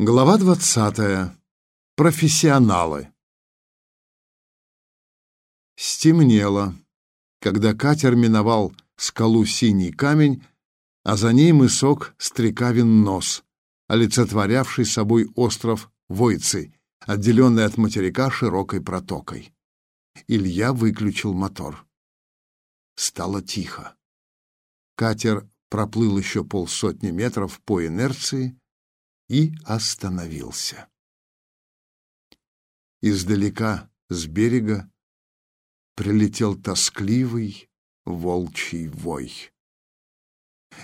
Глава двадцатая. Профессионалы. Стемнело, когда катер миновал скалу Синий камень, а за ней мысок Стрекавин нос, олицетворявший собой остров Войцы, отделенный от материка широкой протокой. Илья выключил мотор. Стало тихо. Катер проплыл еще полсотни метров по инерции, и остановился. Издалека, с берега, прилетел тоскливый волчий вой.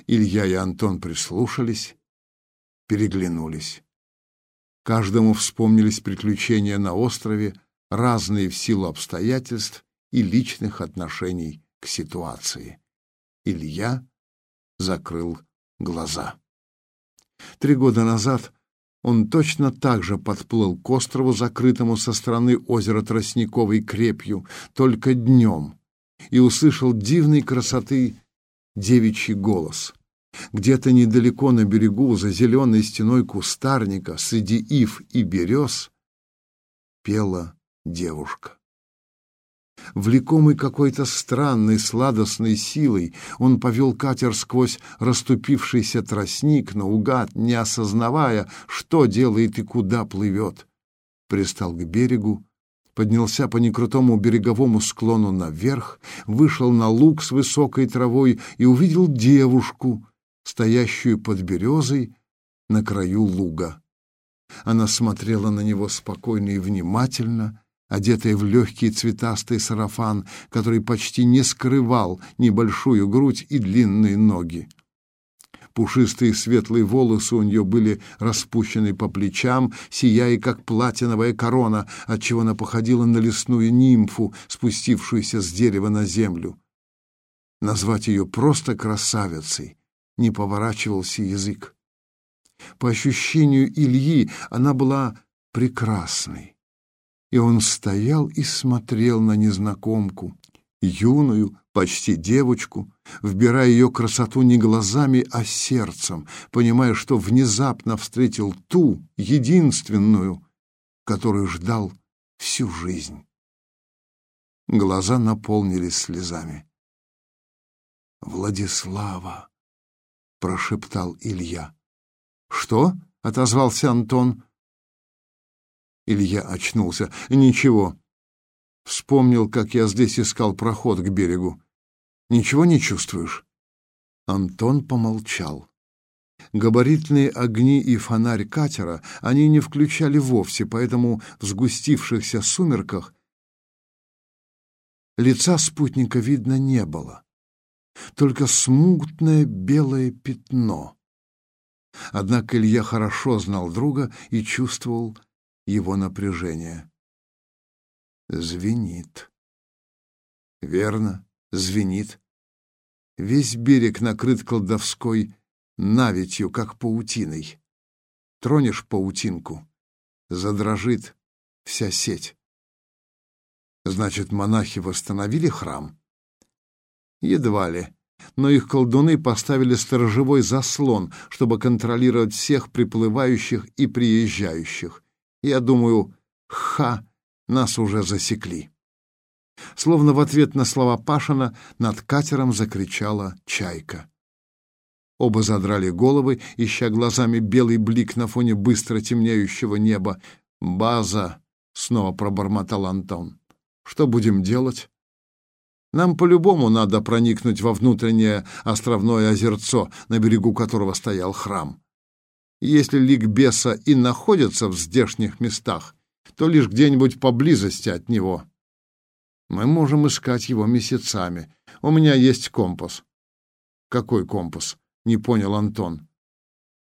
Илья и Антон прислушались, переглянулись. Каждому вспомнились приключения на острове, разные в силу обстоятельств и личных отношений к ситуации. Илья закрыл глаза. Три года назад он точно так же подплыл к острову, закрытому со стороны озера Тростниковой крепью, только днем, и услышал дивной красоты девичий голос. Где-то недалеко на берегу, за зеленой стеной кустарника, среди ив и берез, пела девушка. Влекомый какой-то странной сладостной силой, он повел катер сквозь расступившийся тростник, наугад, не осознавая, что делает и куда плывет. Пристал к берегу, поднялся по некрутому береговому склону наверх, вышел на луг с высокой травой и увидел девушку, стоящую под березой на краю луга. Она смотрела на него спокойно и внимательно, одетая в легкий цветастый сарафан, который почти не скрывал небольшую грудь и длинные ноги. Пушистые светлые волосы у нее были распущены по плечам, сияя, как платиновая корона, отчего она походила на лесную нимфу, спустившуюся с дерева на землю. Назвать ее просто красавицей не поворачивался язык. По ощущению Ильи она была прекрасной и он стоял и смотрел на незнакомку, юную, почти девочку, вбирая ее красоту не глазами, а сердцем, понимая, что внезапно встретил ту, единственную, которую ждал всю жизнь. Глаза наполнились слезами. «Владислава!» — прошептал Илья. «Что?» — отозвался Антон. Илья очнулся. «Ничего». Вспомнил, как я здесь искал проход к берегу. «Ничего не чувствуешь?» Антон помолчал. Габаритные огни и фонарь катера они не включали вовсе, поэтому в сгустившихся сумерках лица спутника видно не было. Только смутное белое пятно. Однако Илья хорошо знал друга и чувствовал его напряжение. Звенит. Верно, звенит. Весь берег накрыт колдовской навитью, как паутиной. Тронешь паутинку, задрожит вся сеть. Значит, монахи восстановили храм? Едва ли. Но их колдуны поставили сторожевой заслон, чтобы контролировать всех приплывающих и приезжающих. Я думаю, ха, нас уже засекли. Словно в ответ на слова Пашина над катером закричала чайка. Оба задрали головы, ища глазами белый блик на фоне быстро темнеющего неба. «База!» — снова пробормотал Антон. «Что будем делать?» «Нам по-любому надо проникнуть во внутреннее островное озерцо, на берегу которого стоял храм. Если лик беса и находится в здешних местах, то лишь где-нибудь поблизости от него. Мы можем искать его месяцами. У меня есть компас. Какой компас? Не понял Антон.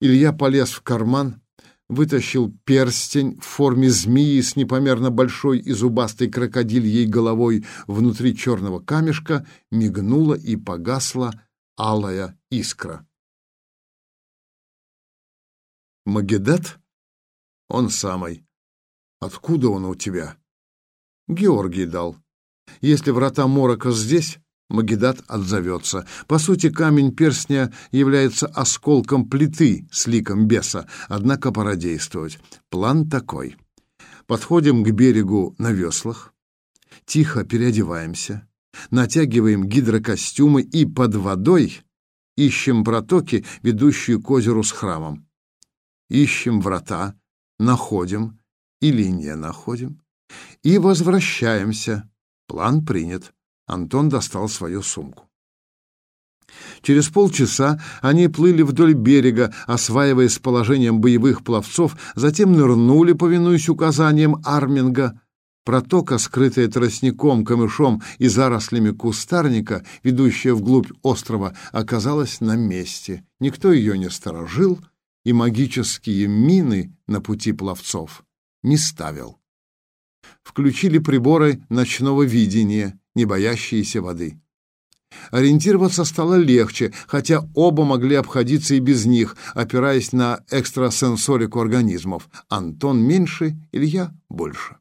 Илья полез в карман, вытащил перстень в форме змеи с непомерно большой и зубастой крокодильей головой внутри черного камешка, мигнула и погасла алая искра. Магедат? Он самый. Откуда он у тебя? Георгий дал. Если врата Морока здесь, Магедат отзовется. По сути, камень перстня является осколком плиты с ликом беса, однако пора действовать. План такой. Подходим к берегу на веслах, тихо переодеваемся, натягиваем гидрокостюмы и под водой ищем протоки, ведущие к озеру с храмом. Ищем врата, находим или не находим и возвращаемся. План принят. Антон достал свою сумку. Через полчаса они плыли вдоль берега, осваиваясь положением боевых пловцов, затем нырнули, повинуясь указаниям Арминга. Протока, скрытая тростником, камышом и зарослями кустарника, ведущая вглубь острова, оказалась на месте. Никто ее не сторожил, и магические мины на пути пловцов не ставил. Включили приборы ночного видения, не боящиеся воды. Ориентироваться стало легче, хотя оба могли обходиться и без них, опираясь на экстрасенсорику организмов. Антон меньше, Илья больше.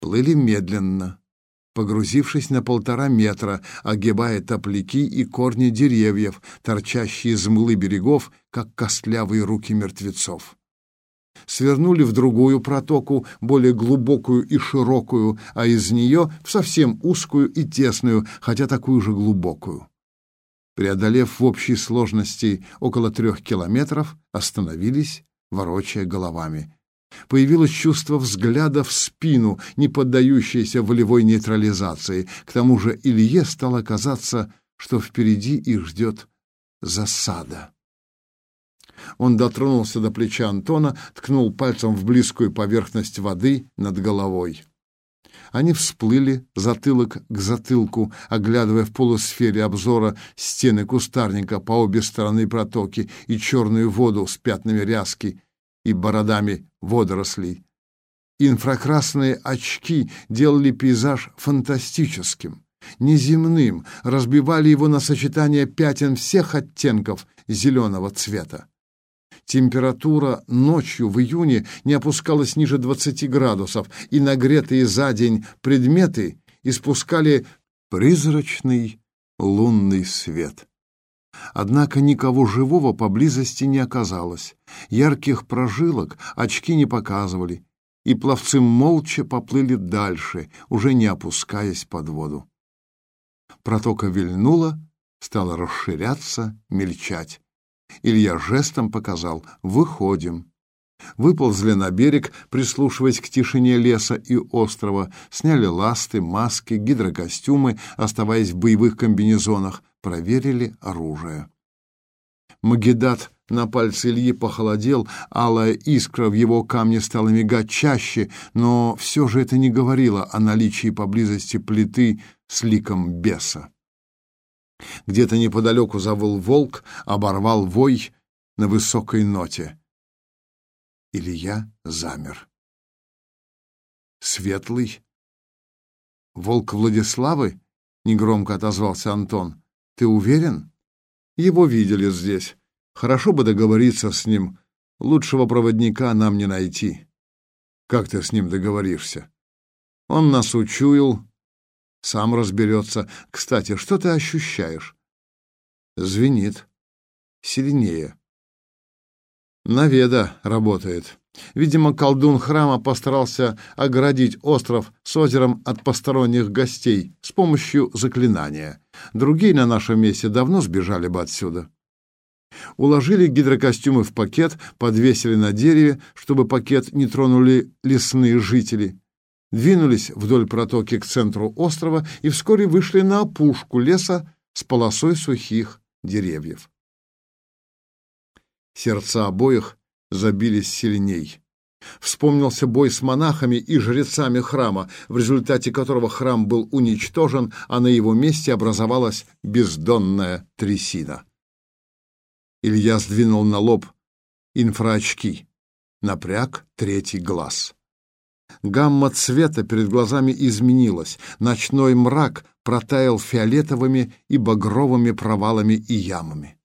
Плыли медленно, погрузившись на полтора метра, огибая топляки и корни деревьев, торчащие из мглы берегов, как костлявые руки мертвецов свернули в другую протоку, более глубокую и широкую, а из нее в совсем узкую и тесную, хотя такую же глубокую. Преодолев в общей сложности около трех километров, остановились, ворочая головами. Появилось чувство взгляда в спину, не поддающееся волевой нейтрализации. К тому же Илье стало казаться, что впереди их ждет засада. Он дотронулся до плеча Антона, ткнул пальцем в близкую поверхность воды над головой. Они всплыли затылок к затылку, оглядывая в полусфере обзора стены кустарника по обе стороны протоки и черную воду с пятнами ряски и бородами водорослей. Инфракрасные очки делали пейзаж фантастическим, неземным, разбивали его на сочетание пятен всех оттенков зеленого цвета. Температура ночью в июне не опускалась ниже 20 градусов, и нагретые за день предметы испускали призрачный лунный свет. Однако никого живого поблизости не оказалось. Ярких прожилок очки не показывали, и пловцы молча поплыли дальше, уже не опускаясь под воду. Протока вильнула, стала расширяться, мельчать. Илья жестом показал «Выходим». Выползли на берег, прислушиваясь к тишине леса и острова, сняли ласты, маски, гидрокостюмы, оставаясь в боевых комбинезонах, проверили оружие. Магедат на пальце Ильи похолодел, алая искра в его камне стала мигать чаще, но все же это не говорило о наличии поблизости плиты с ликом беса. Где-то неподалеку завыл волк, оборвал вой на высокой ноте. Илья замер. «Светлый? Волк Владиславы?» — негромко отозвался Антон. «Ты уверен?» «Его видели здесь. Хорошо бы договориться с ним. Лучшего проводника нам не найти. Как ты с ним договоришься? Он нас учуял, сам разберется. Кстати, что ты ощущаешь? Звенит. Сильнее. Наведа работает. Видимо, колдун храма постарался оградить остров с озером от посторонних гостей с помощью заклинания. Другие на нашем месте давно сбежали бы отсюда. Уложили гидрокостюмы в пакет, подвесили на дереве, чтобы пакет не тронули лесные жители двинулись вдоль протоки к центру острова и вскоре вышли на опушку леса с полосой сухих деревьев. Сердца обоих забились сильней. Вспомнился бой с монахами и жрецами храма, в результате которого храм был уничтожен, а на его месте образовалась бездонная трясина. Илья сдвинул на лоб инфраочки, напряг третий глаз. Гамма цвета перед глазами изменилась. Ночной мрак протаял фиолетовыми и багровыми провалами и ямами.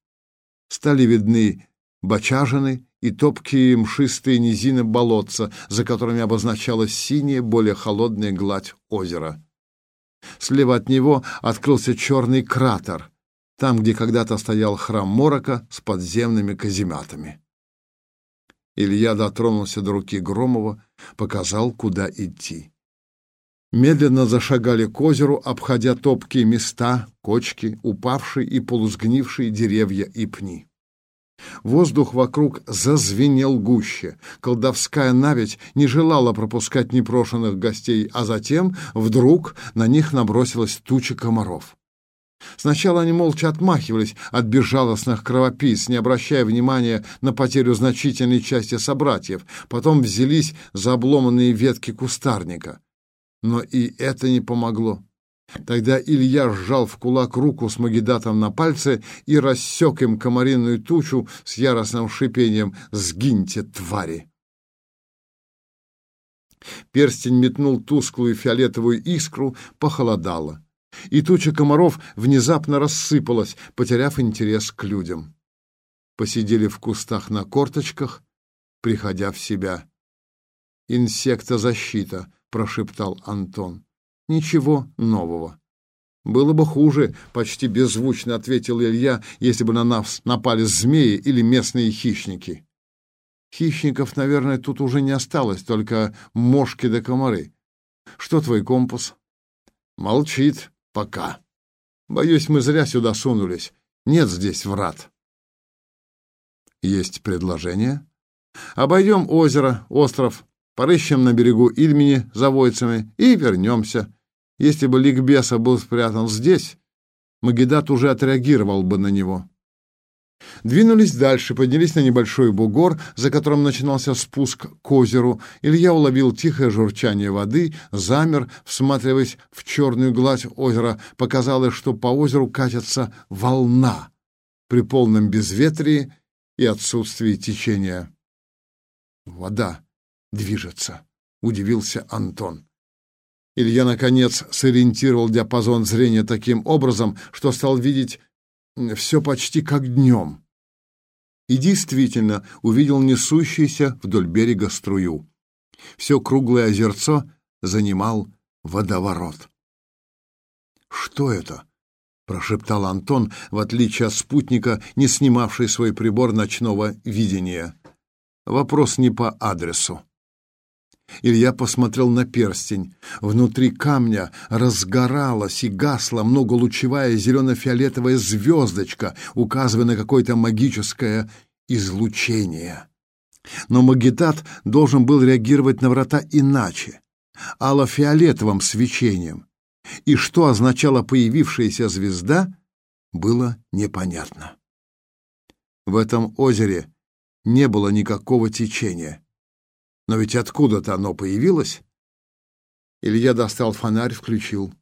Стали видны бочажины и топкие мшистые низины болотца, за которыми обозначалась синяя, более холодная гладь озера. Слева от него открылся черный кратер, там, где когда-то стоял храм Морока с подземными казематами. Илья дотронулся до руки Громова, показал, куда идти. Медленно зашагали к озеру, обходя топкие места, кочки, упавшие и полусгнившие деревья и пни. Воздух вокруг зазвенел гуще. Колдовская наведь не желала пропускать непрошенных гостей, а затем вдруг на них набросилась туча комаров. Сначала они молча отмахивались от безжалостных кровопийц, не обращая внимания на потерю значительной части собратьев, потом взялись за обломанные ветки кустарника. Но и это не помогло. Тогда Илья сжал в кулак руку с магидатом на пальце и рассек им комариную тучу с яростным шипением «Сгиньте, твари!». Перстень метнул тусклую фиолетовую искру, похолодало и туча комаров внезапно рассыпалась, потеряв интерес к людям. Посидели в кустах на корточках, приходя в себя. «Инсектозащита», — прошептал Антон. «Ничего нового». «Было бы хуже», — почти беззвучно ответил Илья, «если бы на нас напали змеи или местные хищники». «Хищников, наверное, тут уже не осталось, только мошки да комары. Что твой компас?» «Молчит», Пока. Боюсь, мы зря сюда сунулись. Нет здесь врат. Есть предложение? Обойдем озеро, остров, порыщем на берегу Ильмени за войцами и вернемся. Если бы ликбеса был спрятан здесь, Магедат уже отреагировал бы на него. Двинулись дальше, поднялись на небольшой бугор, за которым начинался спуск к озеру. Илья уловил тихое журчание воды, замер, всматриваясь в черную гладь озера. Показалось, что по озеру катится волна при полном безветрии и отсутствии течения. «Вода движется», — удивился Антон. Илья, наконец, сориентировал диапазон зрения таким образом, что стал видеть все почти как днем. И действительно увидел несущийся вдоль берега струю. Все круглое озерцо занимал водоворот. «Что это?» — прошептал Антон, в отличие от спутника, не снимавший свой прибор ночного видения. Вопрос не по адресу. Илья посмотрел на перстень. Внутри камня разгоралась и гасла многолучевая зелено-фиолетовая звездочка, указывая на какое-то магическое излучение. Но магитат должен был реагировать на врата иначе, алло-фиолетовым свечением. И что означала появившаяся звезда, было непонятно. В этом озере не было никакого течения. Но ведь откуда-то оно появилось. Илья достал фонарь, включил.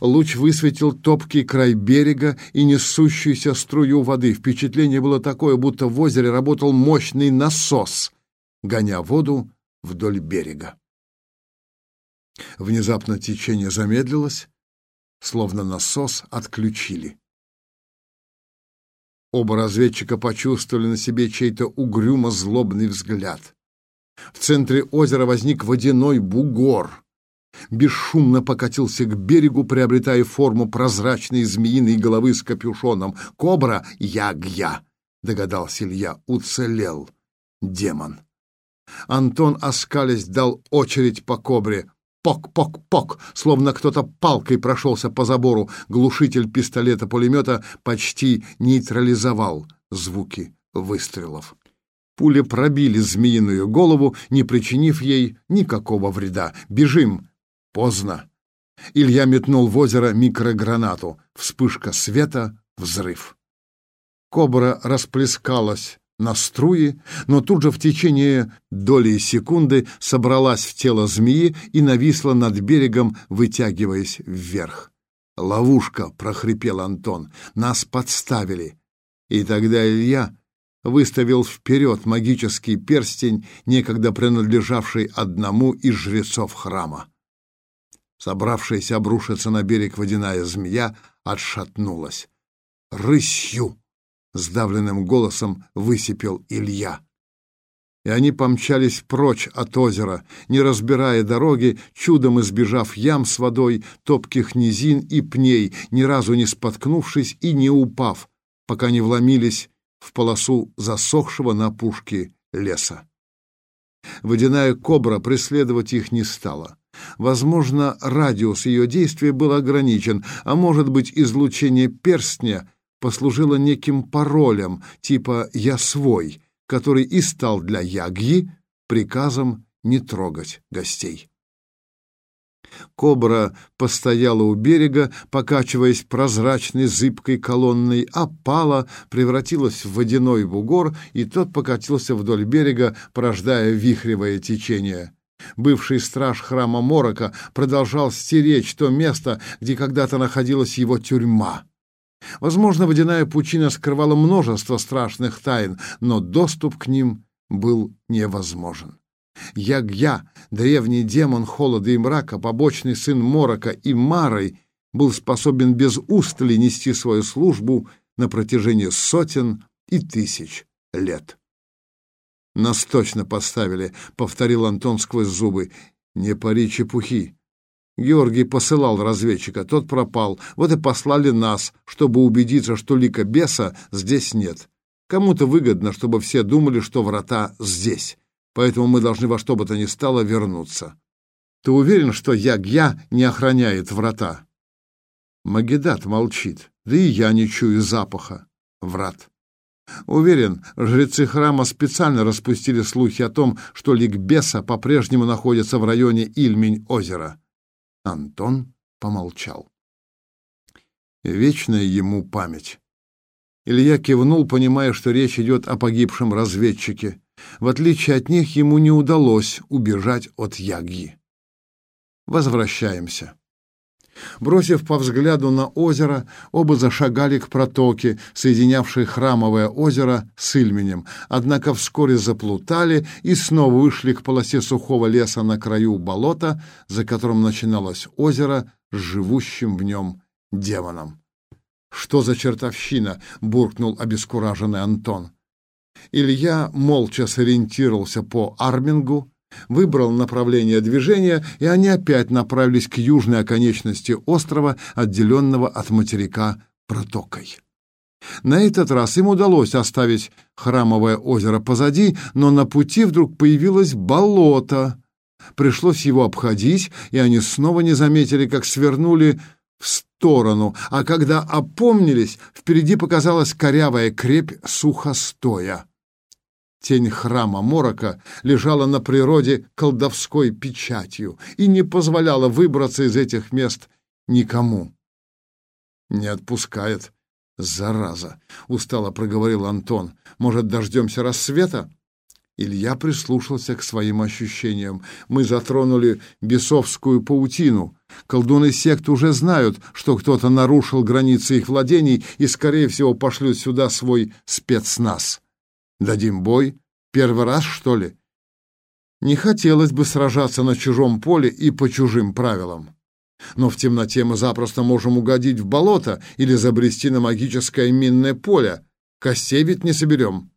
Луч высветил топкий край берега и несущуюся струю воды. Впечатление было такое, будто в озере работал мощный насос, гоня воду вдоль берега. Внезапно течение замедлилось, словно насос отключили. Оба разведчика почувствовали на себе чей-то угрюмо-злобный взгляд. В центре озера возник водяной бугор. Бесшумно покатился к берегу, приобретая форму прозрачной змеиной головы с капюшоном. «Кобра Ягья!» — догадался Илья. «Уцелел демон». Антон, оскалясь, дал очередь по кобре. Пок-пок-пок, словно кто-то палкой прошелся по забору. Глушитель пистолета-пулемета почти нейтрализовал звуки выстрелов. Пули пробили змеиную голову, не причинив ей никакого вреда. «Бежим!» Поздно. Илья метнул в озеро микрогранату. Вспышка света, взрыв. Кобра расплескалась на струи, но тут же в течение доли секунды собралась в тело змеи и нависла над берегом, вытягиваясь вверх. «Ловушка!» — прохрипел Антон. «Нас подставили!» И тогда Илья выставил вперед магический перстень, некогда принадлежавший одному из жрецов храма. Собравшаяся обрушиться на берег водяная змея отшатнулась. «Рысью!» — сдавленным голосом высипел Илья. и они помчались прочь от озера, не разбирая дороги, чудом избежав ям с водой, топких низин и пней, ни разу не споткнувшись и не упав, пока не вломились в полосу засохшего на пушке леса. Водяная кобра преследовать их не стала. Возможно, радиус ее действия был ограничен, а может быть, излучение перстня послужило неким паролем, типа «я свой», который и стал для Ягьи приказом не трогать гостей. Кобра постояла у берега, покачиваясь прозрачной зыбкой колонной, а пала превратилась в водяной бугор, и тот покатился вдоль берега, порождая вихревое течение. Бывший страж храма Морока продолжал стеречь то место, где когда-то находилась его тюрьма. Возможно, водяная пучина скрывала множество страшных тайн, но доступ к ним был невозможен. Ягья, древний демон холода и мрака, побочный сын Морока и Марой, был способен без устали нести свою службу на протяжении сотен и тысяч лет. «Нас точно поставили», — повторил Антон сквозь зубы. «Не пари чепухи. Георгий посылал разведчика, тот пропал. Вот и послали нас, чтобы убедиться, что лика беса здесь нет. Кому-то выгодно, чтобы все думали, что врата здесь. Поэтому мы должны во что бы то ни стало вернуться. Ты уверен, что Ягья не охраняет врата? Магедат молчит. Да и я не чую запаха врат. Уверен, жрецы храма специально распустили слухи о том, что ликбеса по-прежнему находится в районе Ильмень-озера. Антон помолчал. Вечная ему память. Илья кивнул, понимая, что речь идет о погибшем разведчике. В отличие от них, ему не удалось убежать от Ягги. Возвращаемся. Бросив по взгляду на озеро, оба зашагали к протоке, соединявшей храмовое озеро с Ильменем, однако вскоре заплутали и снова вышли к полосе сухого леса на краю болота, за которым начиналось озеро с живущим в нем демоном. «Что за чертовщина?» — буркнул обескураженный Антон. Илья молча сориентировался по армингу, выбрал направление движения, и они опять направились к южной оконечности острова, отделенного от материка протокой. На этот раз им удалось оставить храмовое озеро позади, но на пути вдруг появилось болото. Пришлось его обходить, и они снова не заметили, как свернули в сторону, а когда опомнились, впереди показалась корявая крепь сухостоя. Тень храма Морока лежала на природе колдовской печатью и не позволяла выбраться из этих мест никому. «Не отпускает, зараза!» — устало проговорил Антон. «Может, дождемся рассвета?» Илья прислушался к своим ощущениям. «Мы затронули бесовскую паутину. Колдуны сект уже знают, что кто-то нарушил границы их владений и, скорее всего, пошлют сюда свой спецназ». Дадим бой? Первый раз, что ли? Не хотелось бы сражаться на чужом поле и по чужим правилам. Но в темноте мы запросто можем угодить в болото или забрести на магическое минное поле. Костей ведь не соберем.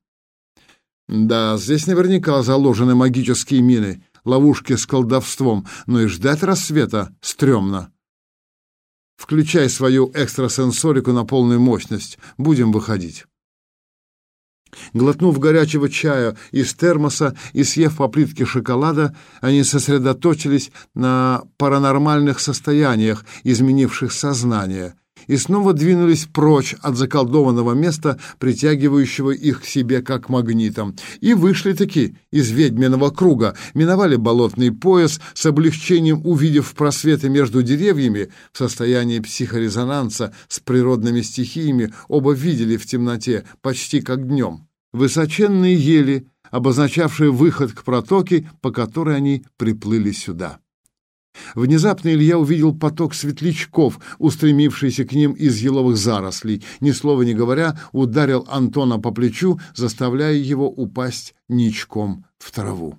Да, здесь наверняка заложены магические мины, ловушки с колдовством, но и ждать рассвета стрёмно. Включай свою экстрасенсорику на полную мощность. Будем выходить. Глотнув горячего чая из термоса и съев по плитке шоколада, они сосредоточились на паранормальных состояниях, изменивших сознание, и снова двинулись прочь от заколдованного места, притягивающего их к себе как магнитом, и вышли-таки из ведьминого круга, миновали болотный пояс, с облегчением увидев просветы между деревьями в состоянии психорезонанса с природными стихиями, оба видели в темноте, почти как днем высоченные ели, обозначавшие выход к протоке, по которой они приплыли сюда. Внезапно Илья увидел поток светлячков, устремившийся к ним из еловых зарослей. Ни слова не говоря, ударил Антона по плечу, заставляя его упасть ничком в траву.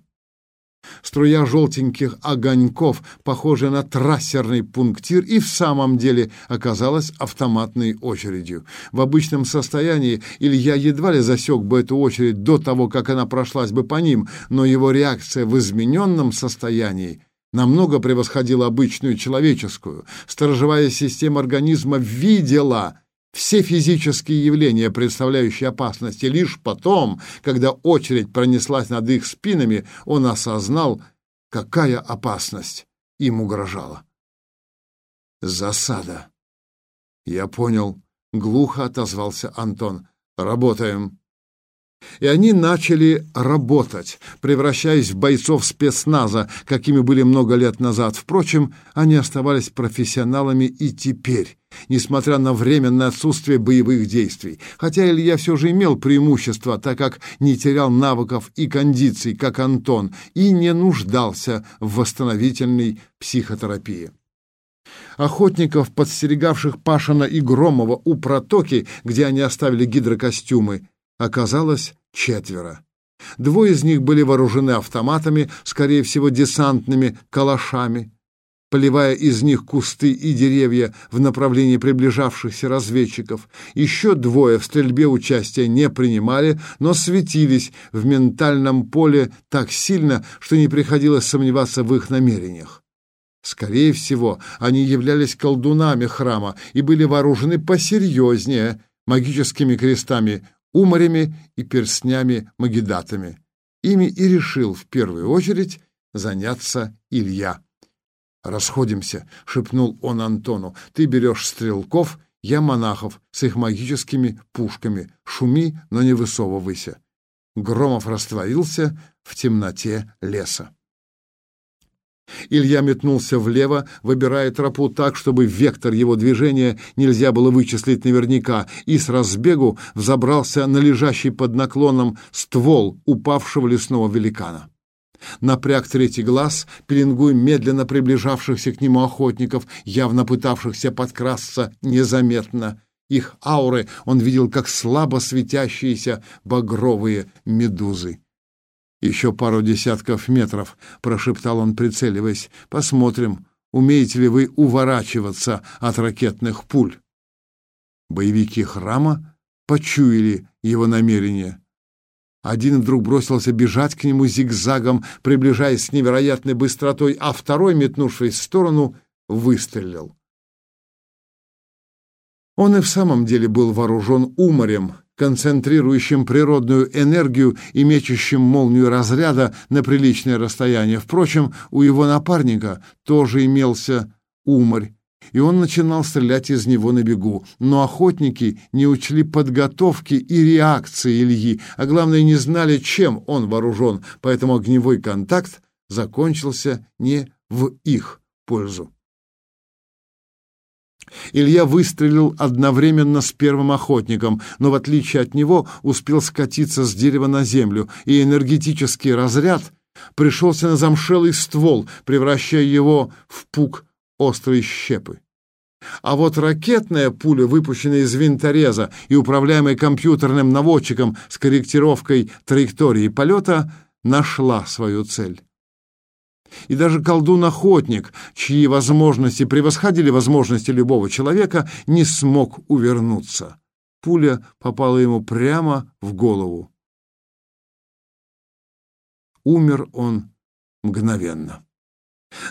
Струя желтеньких огоньков, похожая на трассерный пунктир, и в самом деле оказалась автоматной очередью. В обычном состоянии Илья едва ли засек бы эту очередь до того, как она прошлась бы по ним, но его реакция в измененном состоянии намного превосходила обычную человеческую. Сторожевая система организма видела все физические явления, представляющие опасность, и лишь потом, когда очередь пронеслась над их спинами, он осознал, какая опасность им угрожала. Засада. Я понял. Глухо отозвался Антон. Работаем и они начали работать, превращаясь в бойцов спецназа, какими были много лет назад. Впрочем, они оставались профессионалами и теперь, несмотря на временное отсутствие боевых действий. Хотя Илья все же имел преимущество, так как не терял навыков и кондиций, как Антон, и не нуждался в восстановительной психотерапии. Охотников, подстерегавших Пашина и Громова у протоки, где они оставили гидрокостюмы, оказалось четверо. Двое из них были вооружены автоматами, скорее всего, десантными калашами, поливая из них кусты и деревья в направлении приближавшихся разведчиков. Еще двое в стрельбе участия не принимали, но светились в ментальном поле так сильно, что не приходилось сомневаться в их намерениях. Скорее всего, они являлись колдунами храма и были вооружены посерьезнее магическими крестами умарями и перстнями-магидатами. Ими и решил в первую очередь заняться Илья. «Расходимся», — шепнул он Антону. «Ты берешь стрелков, я монахов с их магическими пушками. Шуми, но не высовывайся». Громов растворился в темноте леса. Илья метнулся влево, выбирая тропу так, чтобы вектор его движения нельзя было вычислить наверняка, и с разбегу взобрался на лежащий под наклоном ствол упавшего лесного великана. Напряг третий глаз, пеленгуя медленно приближавшихся к нему охотников, явно пытавшихся подкрасться незаметно. Их ауры он видел как слабо светящиеся багровые медузы. «Еще пару десятков метров», — прошептал он, прицеливаясь. «Посмотрим, умеете ли вы уворачиваться от ракетных пуль». Боевики храма почуяли его намерение. Один вдруг бросился бежать к нему зигзагом, приближаясь с невероятной быстротой, а второй, метнувшись в сторону, выстрелил. Он и в самом деле был вооружен уморем, концентрирующим природную энергию и мечущим молнию разряда на приличное расстояние. Впрочем, у его напарника тоже имелся уморь, и он начинал стрелять из него на бегу. Но охотники не учли подготовки и реакции Ильи, а главное, не знали, чем он вооружен, поэтому огневой контакт закончился не в их пользу. Илья выстрелил одновременно с первым охотником, но в отличие от него успел скатиться с дерева на землю, и энергетический разряд пришелся на замшелый ствол, превращая его в пук острой щепы. А вот ракетная пуля, выпущенная из винтореза и управляемая компьютерным наводчиком с корректировкой траектории полета, нашла свою цель. И даже колдун-охотник, чьи возможности превосходили возможности любого человека, не смог увернуться. Пуля попала ему прямо в голову. Умер он мгновенно.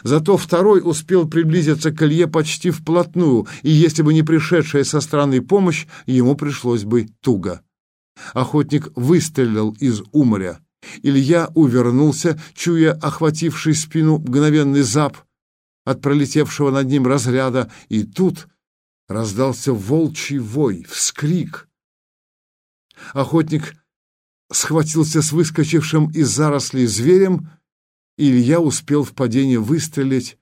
Зато второй успел приблизиться к Илье почти вплотную, и если бы не пришедшая со стороны помощь, ему пришлось бы туго. Охотник выстрелил из уморя, Илья увернулся, чуя охвативший спину мгновенный зап от пролетевшего над ним разряда, и тут раздался волчий вой, вскрик. Охотник схватился с выскочившим из зарослей зверем, и Илья успел в падении выстрелить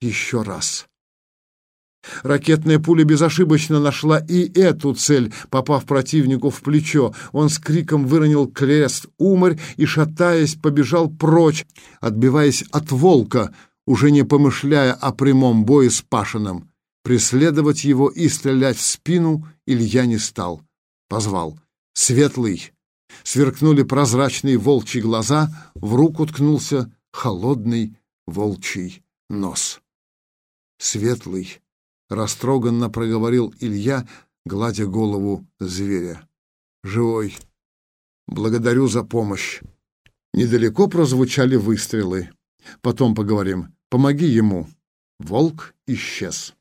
еще раз. Ракетная пуля безошибочно нашла и эту цель, попав противнику в плечо. Он с криком выронил крест умарь и, шатаясь, побежал прочь, отбиваясь от волка, уже не помышляя о прямом бое с Пашиным. Преследовать его и стрелять в спину Илья не стал. Позвал. «Светлый, Сверкнули прозрачные волчьи глаза, в руку ткнулся холодный волчий нос. Светлый, растроганно проговорил Илья, гладя голову зверя. Живой. Благодарю за помощь. Недалеко прозвучали выстрелы. Потом поговорим. Помоги ему. Волк исчез.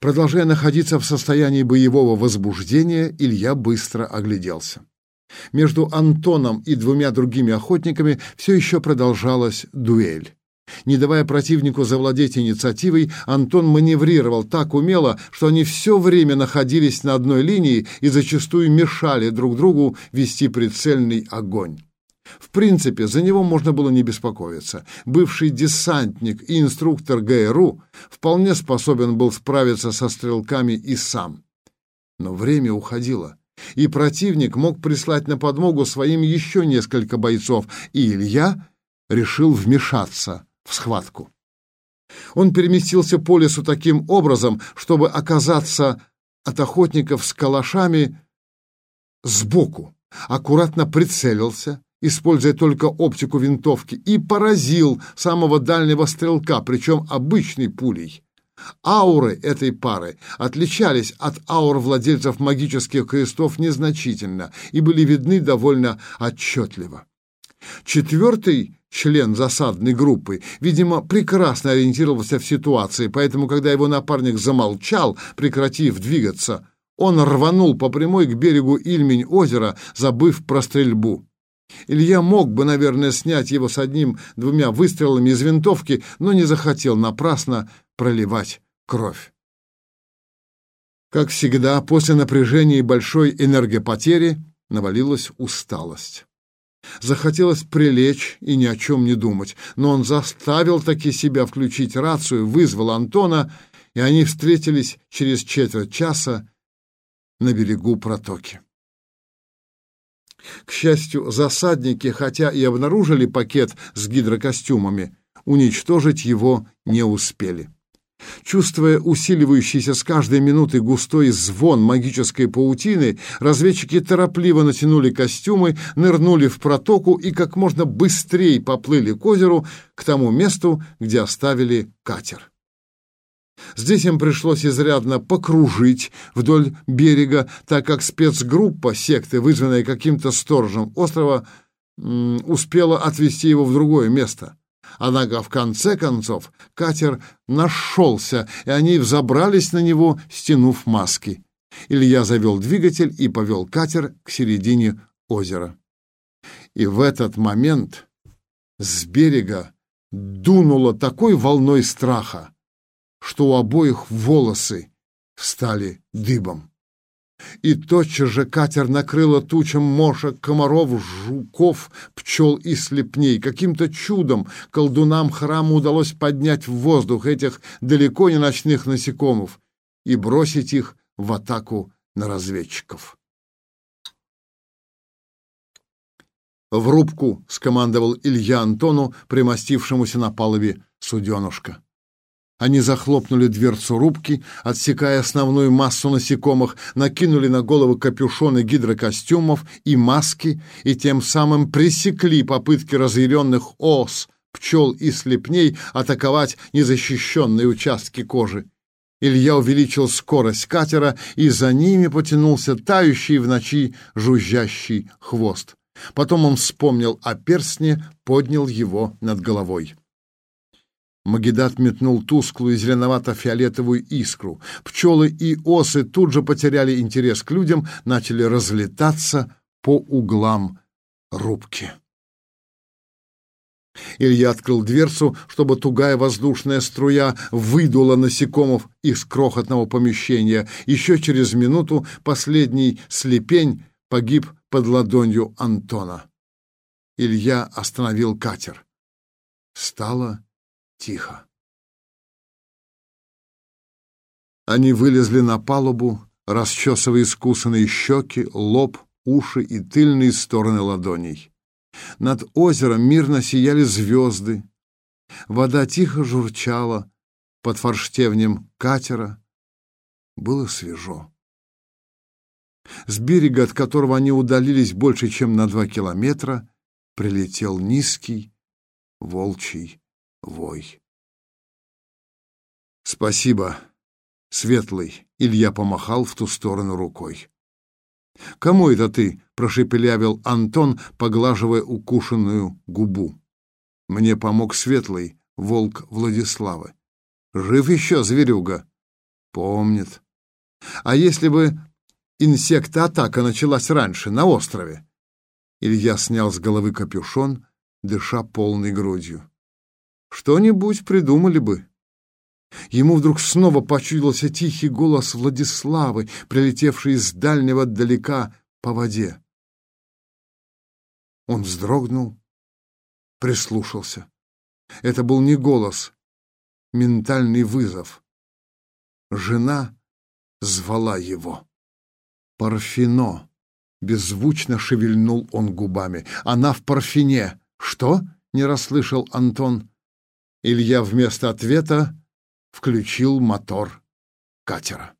Продолжая находиться в состоянии боевого возбуждения, Илья быстро огляделся. Между Антоном и двумя другими охотниками все еще продолжалась дуэль. Не давая противнику завладеть инициативой, Антон маневрировал так умело, что они все время находились на одной линии и зачастую мешали друг другу вести прицельный огонь. В принципе, за него можно было не беспокоиться. Бывший десантник и инструктор ГРУ вполне способен был справиться со стрелками и сам. Но время уходило, и противник мог прислать на подмогу своим еще несколько бойцов, и Илья решил вмешаться в схватку. Он переместился по лесу таким образом, чтобы оказаться от охотников с калашами сбоку, аккуратно прицелился, используя только оптику винтовки, и поразил самого дальнего стрелка, причем обычной пулей. Ауры этой пары отличались от аур владельцев магических крестов незначительно и были видны довольно отчетливо. Четвертый член засадной группы, видимо, прекрасно ориентировался в ситуации, поэтому, когда его напарник замолчал, прекратив двигаться, он рванул по прямой к берегу Ильмень-озера, забыв про стрельбу. Илья мог бы, наверное, снять его с одним-двумя выстрелами из винтовки, но не захотел напрасно проливать кровь. Как всегда, после напряжения и большой энергопотери навалилась усталость. Захотелось прилечь и ни о чем не думать, но он заставил таки себя включить рацию, вызвал Антона, и они встретились через четверть часа на берегу протоки. К счастью, засадники, хотя и обнаружили пакет с гидрокостюмами, уничтожить его не успели. Чувствуя усиливающийся с каждой минутой густой звон магической паутины, разведчики торопливо натянули костюмы, нырнули в протоку и как можно быстрее поплыли к озеру, к тому месту, где оставили катер. Здесь им пришлось изрядно покружить вдоль берега, так как спецгруппа секты, вызванная каким-то сторожем острова, успела отвезти его в другое место. Однако в конце концов катер нашелся, и они взобрались на него, стянув маски. Илья завел двигатель и повел катер к середине озера. И в этот момент с берега дунуло такой волной страха, что у обоих волосы стали дыбом. И тотчас же катер накрыло тучам мошек, комаров, жуков, пчел и слепней. Каким-то чудом колдунам храма удалось поднять в воздух этих далеко не ночных насекомых и бросить их в атаку на разведчиков. «В рубку!» — скомандовал Илья Антону, примостившемуся на палубе суденушка. Они захлопнули дверцу рубки, отсекая основную массу насекомых, накинули на головы капюшоны гидрокостюмов и маски и тем самым пресекли попытки разъяренных ос, пчел и слепней атаковать незащищенные участки кожи. Илья увеличил скорость катера, и за ними потянулся тающий в ночи жужжащий хвост. Потом он вспомнил о перстне, поднял его над головой. Магедат метнул тусклую зеленовато-фиолетовую искру. Пчелы и осы тут же потеряли интерес к людям, начали разлетаться по углам рубки. Илья открыл дверцу, чтобы тугая воздушная струя выдула насекомых из крохотного помещения. Еще через минуту последний слепень погиб под ладонью Антона. Илья остановил катер. Стало тихо. Они вылезли на палубу, расчесывая искусанные щеки, лоб, уши и тыльные стороны ладоней. Над озером мирно сияли звезды. Вода тихо журчала под форштевнем катера. Было свежо. С берега, от которого они удалились больше, чем на два километра, прилетел низкий волчий вой. «Спасибо, Светлый», — Илья помахал в ту сторону рукой. «Кому это ты?» — прошепелявил Антон, поглаживая укушенную губу. «Мне помог Светлый, волк Владиславы. Жив еще зверюга?» «Помнит. А если бы инсекта-атака началась раньше, на острове?» Илья снял с головы капюшон, дыша полной грудью. «Что-нибудь придумали бы». Ему вдруг снова почудился тихий голос Владиславы, прилетевший из дальнего далека по воде. Он вздрогнул, прислушался. Это был не голос, ментальный вызов. Жена звала его. Парфино. Беззвучно шевельнул он губами. Она в парфине. Что? Не расслышал Антон. Илья вместо ответа включил мотор катера.